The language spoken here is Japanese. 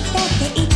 したってい